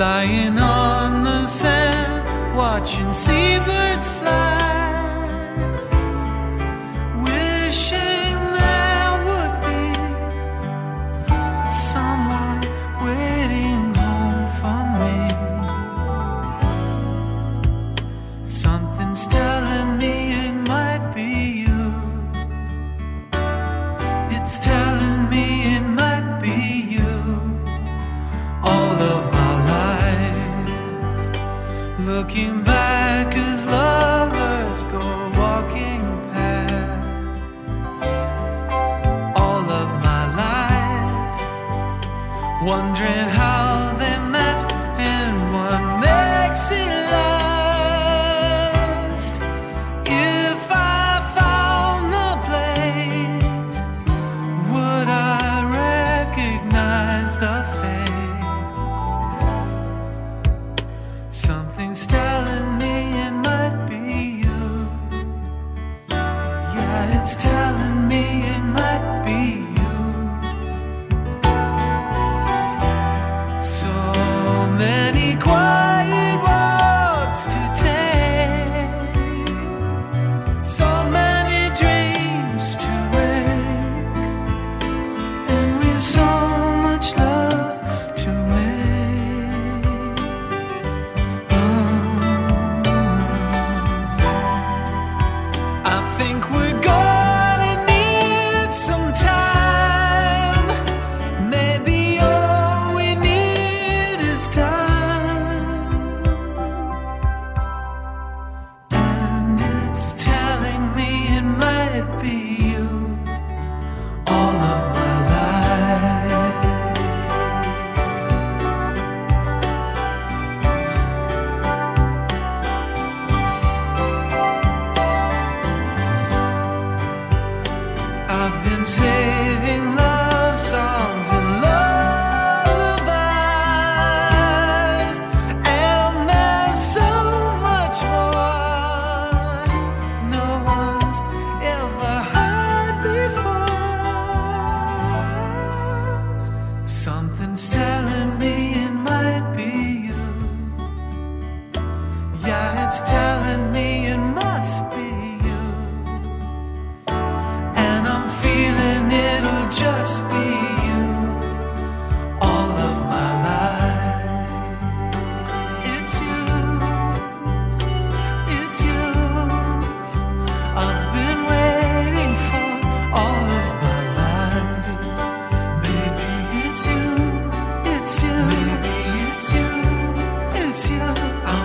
lying on the sand, watching seabirds fly, lovers go walking past. All of my life, wondering how. it's time. Telling me it must be you. And I'm feeling it'll just be you all of my life. It's you, it's you. I've been waiting for all of my life. Maybe it's you, it's you, maybe it's you, it's you. I'm